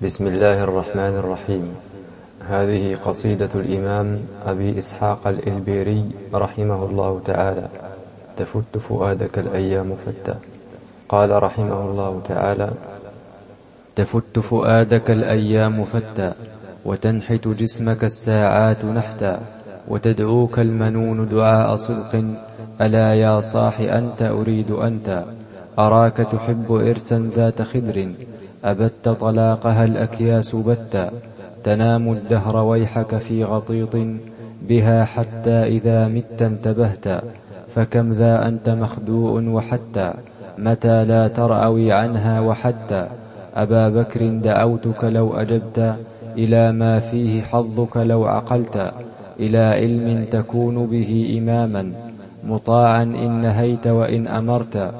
بسم الله الرحمن الرحيم. هذه قصيدة الإمام أبي إسحاق الإلبيري رحمه الله تعالى. تفت فؤادك الأيام فتى قال رحمه الله تعالى تفت فؤادك الأيام فتى وتنحت جسمك الساعات نحتا وتدعوك المنون دعاء صدق ألا يا صاح أنت أريد أنت؟ أراك تحب إرسا ذات خدر أبت طلاقها الأكياس بتا تنام الدهر ويحك في غطيط بها حتى إذا مت انتبهت فكم ذا أنت مخدوع وحتى متى لا ترأوي عنها وحتى أبا بكر دعوتك لو أجبت إلى ما فيه حظك لو عقلت إلى علم تكون به إماما مطاعا إن نهيت وإن أمرت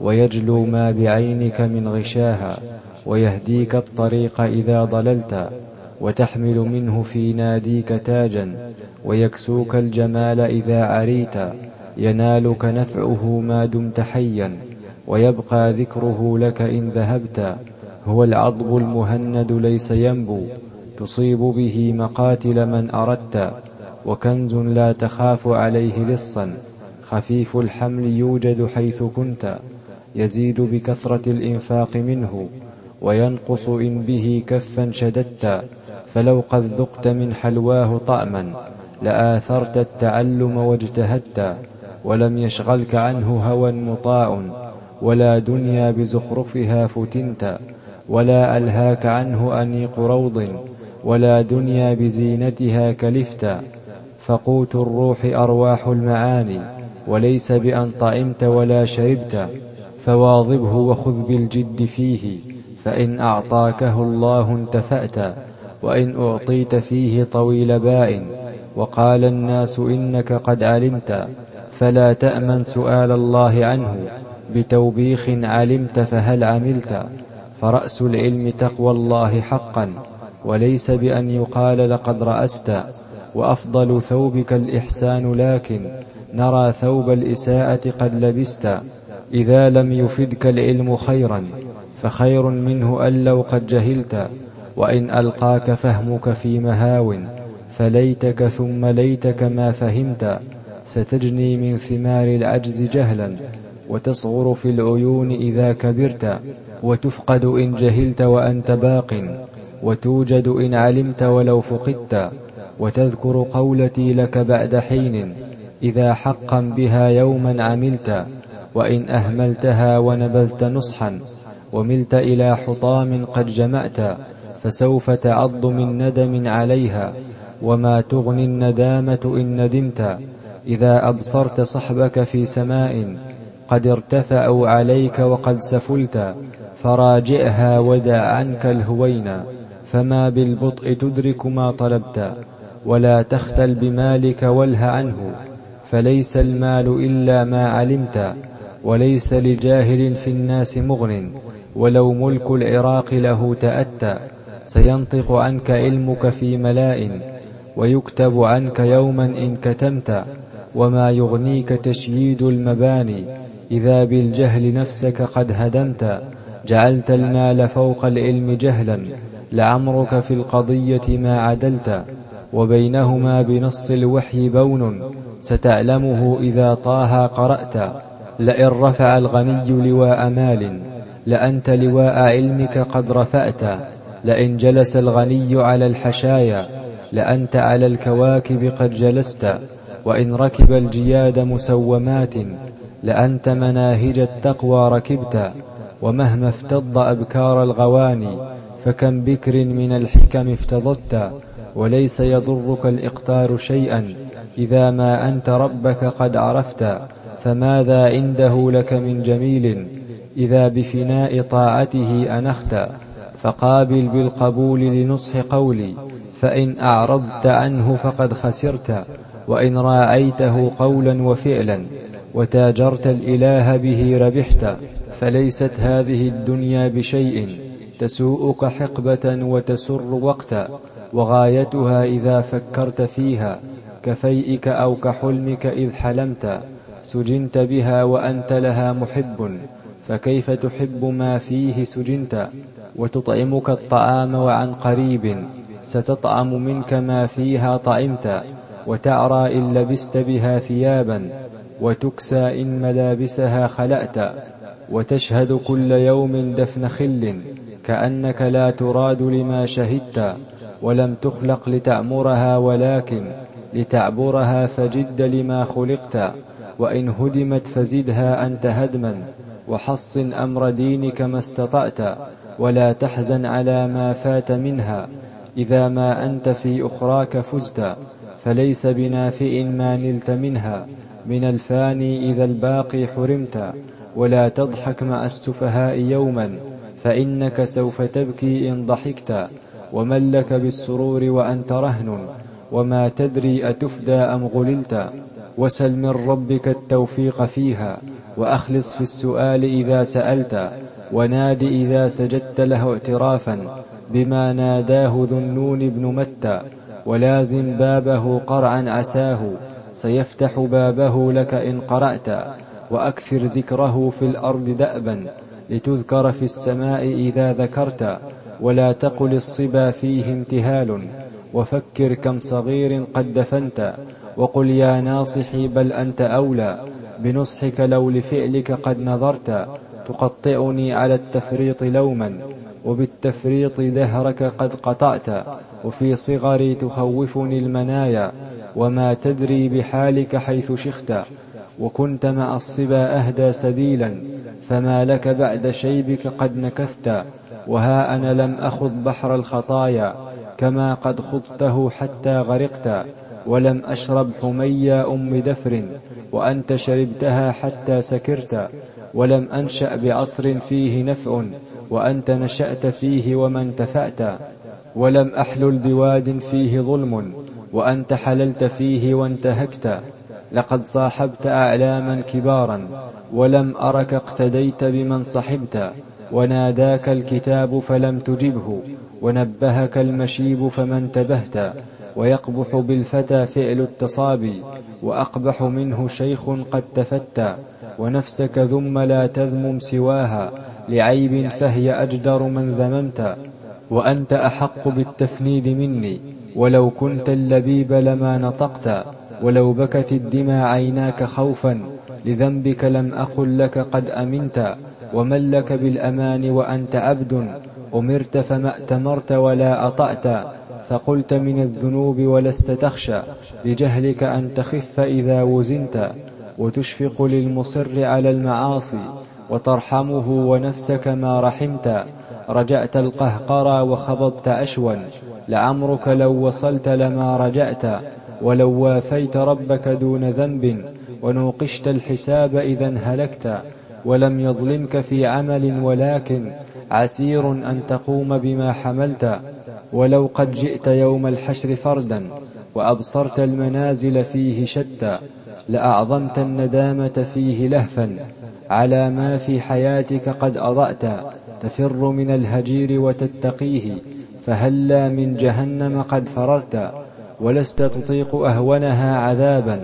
ويجلو ما بعينك من غشاها. ويهديك الطريق إذا ضللت وتحمل منه في ناديك تاجا ويكسوك الجمال إذا عريت ينالك نفعه ما دمت حيا ويبقى ذكره لك إن ذهبت. هو العضب المهند ليس ينبو تصيب به مقاتل من أردت وكنز لا تخاف عليه لصا خفيف الحمل يوجد حيث كنت يزيد بكثرة الإنفاق منه. وينقص إن به كفا شددت فلو قد ذقت من حلواه طعما لآثرت التعلم واجتهدت ولم يشغلك عنه هوى مطاع ولا دنيا بزخرفها فتنت ولا ألهاك عنه أنيق روض ولا دنيا بزينتها كلفت. فقوت الروح أرواح المعاني وليس بأن طعمت ولا شربت فواظبه وخذ بالجد فيه. فإن أعطاكه الله انتفأت وإن أعطيت فيه طويل باء وقال الناس إنك قد علمت فلا تأمن سؤال الله عنه بتوبيخ علمت فهل عملت فرأس العلم تقوى الله حقا وليس بأن يقال لقد رأست وأفضل ثوبك الإحسان لكن نرى ثوب الإساءة قد لبست إذا لم يفدك العلم خيرا. فخير منه أن لو قد جهلت وإن ألقاك فهمك في مهاو فليتك ثم ليتك ما فهمت ستجني من ثمار العجز جهلا وتصغر في العيون إذا كبرت وتفقد إن جهلت وأنت باق وتوجد إن علمت ولو فقدت وتذكر قولتي لك بعد حين إذا حقا بها يوما عملت وإن أهملتها ونبذت نصحا. وملت إلى حطام قد جمعت فسوف تعض من ندم عليها وما تغني الندامة إن ندمت. إذا أبصرت صحبك في سماء قد ارتفعوا عليك وقد سفلت فراجعها ودع عنك الهوينا فما بالبطء تدرك ما طلبت ولا تختل بمالك واله عنه فليس المال إلا ما علمت. وليس لجاهل في الناس مغن ولو ملك العراق له تأتى سينطق عنك علمك في ملاء ويكتب عنك يوما إن كتمت وما يغنيك تشييد المباني إذا بالجهل نفسك قد هدمت جعلت المال فوق العلم جهلا لعمرك في القضية ما عدلت وبينهما بنص الوحي بون ستعلمه إذا طه قرأت. لئن رفع الغني لواء مال لأنت لواء علمك قد رفعت لئن جلس الغني على الحشايا لأنت على الكواكب قد جلست. وإن ركب الجياد مسومات لأنت مناهج التقوى ركبت. ومهما افتض أبكار الغواني فكم بكر من الحكم افتضت. وليس يضرك الإقتار شيئا إذا ما أنت ربك قد عرفت. فماذا عنده لك من جميل إذا بفناء طاعته أنخت؟ فقابل بالقبول لنصح قولي فإن أعرضت عنه فقد خسرت وإن راعيته قولا وفعلا وتاجرت الإله به ربحت فليست هذه الدنيا بشيء تسوءك حقبة وتسر وقتا وغايتها إذا فكرت فيها كفيئك أو كحلمك إذ حلمت. سجنت بها وأنت لها محب فكيف تحب ما فيه سجنت؟ وتطعمك الطعام وعن قريب ستطعم منك ما فيها طعمت. وتعرى إن لبست بها ثيابا وتكسى إن ملابسها خلأت. وتشهد كل يوم دفن خل كأنك لا تراد لما شهدت. ولم تخلق لتأمرها ولكن لتعبرها فجد لما خلقت. وإن هدمت فزدها أنت هدما وحصن أمر دينك ما استطعت ولا تحزن على ما فات منها. إذا ما أنت في أخراك فزت فليس بنافئ ما نلت منها. من الفاني إذا الباقي حرمت ولا تضحك مع السفهاء يوما فإنك سوف تبكي إن ضحكت. ومن لك بالسرور وأنت رهن وما تدري أتفدى أم غللت. وسل من ربك التوفيق فيها وأخلص في السؤال إذا سألت وناد إذا سجدت له اعترافا بما ناداه ذو النون بن متى ولازم بابه قرعا عساه سيفتح بابه لك إن قرأت وأكثر ذكره في الأرض دأبا لتذكر في السماء إذا ذكرت ولا تقل الصبا فيه امتهال وفكر كم صغير قد دفنت وقل يا ناصحي بل أنت أولى بنصحك لو لفعلك قد نظرت تقطعني على التفريط لوما وبالتفريط دهرك قد قطعت وفي صغري تخوفني المنايا وما تدري بحالك حيث شخت وكنت مع الصبا أهدى سبيلا فما لك بعد شيبك قد نكثت وها أنا لم أخذ بحر الخطايا كما قد خضته حتى غرقت ولم أشرب حمي أم دفر وأنت شربتها حتى سكرت ولم أنشأ بعصر فيه نفع وأنت نشأت فيه وما انتفعت ولم أحلل بواد فيه ظلم وأنت حللت فيه وانتهكت. لقد صاحبت أعلاما كبارا ولم أرك اقتديت بمن صحبت. وناداك الكتاب فلم تجبه ونبهك المشيب فما انتبهت. ويقبح بالفتى فعل التصابي وأقبح منه شيخ قد تفتى ونفسك ذم لا تذمم سواها لعيب فهي أجدر من ذممت وأنت أحق بالتفنيد مني ولو كنت اللبيب لما نطقت ولو بكت الدمى عيناك خوفا لذنبك لم أقل لك قد أمنت ومن لك بالأمان وأنت عبد أمرت فما أتمرت ولا أطأت فقلت من الذنوب ولست تخشى لجهلك أن تخف إذا وزنت وتشفق للمصر على المعاصي وترحمه ونفسك ما رحمت رجعت القهقرى وخبضت أشوا لعمرك لو وصلت لما رجعت ولو وافيت ربك دون ذنب ونوقشت الحساب إذا هلكت ولم يظلمك في عمل ولكن عسير أن تقوم بما حملت. ولو قد جئت يوم الحشر فردا وأبصرت المنازل فيه شتى لأعظمت الندامة فيه لهفا على ما في حياتك قد أضأت تفر من الهجير وتتقيه فهلا من جهنم قد فررت ولست تطيق أهونها عذابا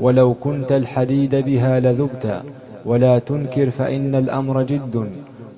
ولو كنت الحديد بها لذبت ولا تنكر فإن الأمر جد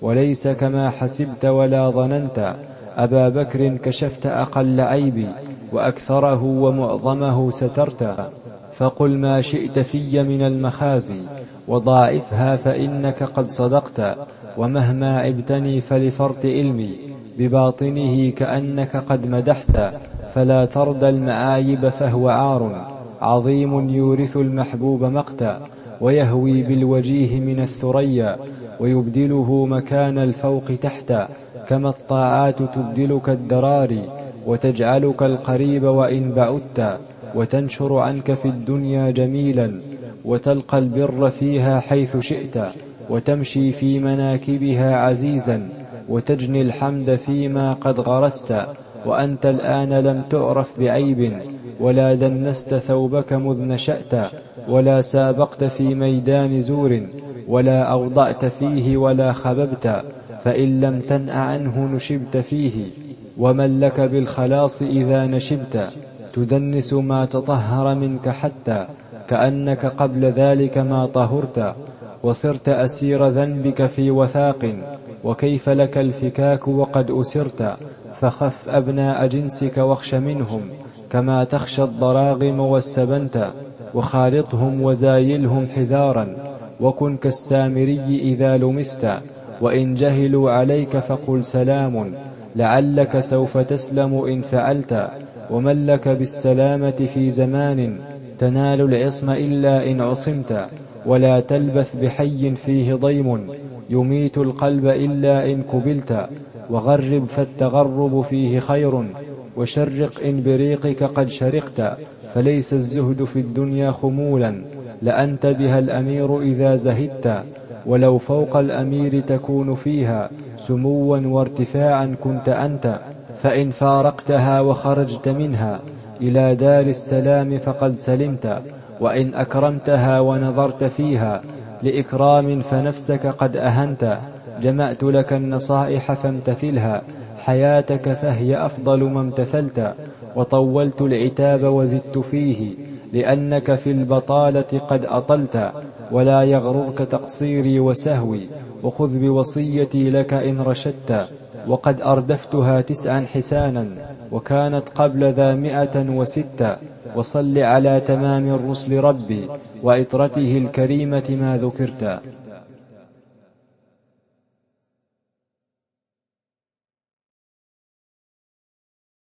وليس كما حسبت ولا ظننت أبا بكر كشفت أقل عيبي وأكثره ومعظمه سترت فقل ما شئت في من المخازي وضاعفها فإنك قد صدقت ومهما عبتني فلفرط علمي بباطنه كأنك قد مدحت فلا ترد المعايب فهو عار عظيم يورث المحبوب مقتا ويهوي بالوجيه من الثريا ويبدله مكان الفوق تحتا كما الطاعات تبدلك الدراري وتجعلك القريب وإن بعدت وتنشر عنك في الدنيا جميلا وتلقى البر فيها حيث شئت وتمشي في مناكبها عزيزا وتجني الحمد فيما قد غرست وأنت الآن لم تعرف بعيب ولا دنست ثوبك مذ نشأت ولا سابقت في ميدان زور. ولا أوضعت فيه ولا خببت فإن لم تنأ عنه نشبت فيه. ومن لك بالخلاص إذا نشبت تدنس ما تطهر منك حتى كأنك قبل ذلك ما طهرت. وصرت أسير ذنبك في وثاق وكيف لك الفكاك وقد أسرت. فخف أبناء جنسك واخش منهم كما تخشى الضراغم والسبنت. وخالطهم وزايلهم حذارا وكن كالسامري إذا لمست وإن جهلوا عليك فقل سلام لعلك سوف تسلم إن فعلت ومن لك بالسلامة في زمان تنال العصم إلا إن عصمت ولا تلبث بحي فيه ضيم يميت القلب إلا إن كبلت وغرب فالتغرب فيه خير وشرق إن بريقك قد شرقت فليس الزهد في الدنيا خمولا لأنت بها الأمير إذا زهدت ولو فوق الأمير تكون فيها سموا وارتفاعا كنت أنت فإن فارقتها وخرجت منها إلى دار السلام فقد سلمت وإن أكرمتها ونظرت فيها لإكرام فنفسك قد أهنت جمعت لك النصائح فامتثلها حياتك فهي أفضل ما امتثلت وطولت العتاب وزدت فيه. لأنك في البطالة قد أطلت ولا يغررك تقصيري وسهوي وخذ بوصيتي لك إن رشدت وقد أردفتها تسعا حسانا وكانت قبل ذا مئة وستا وصل على تمام الرسل ربي وإطرته الكريمة ما ذكرت.